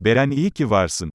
Beren iyi ki varsın.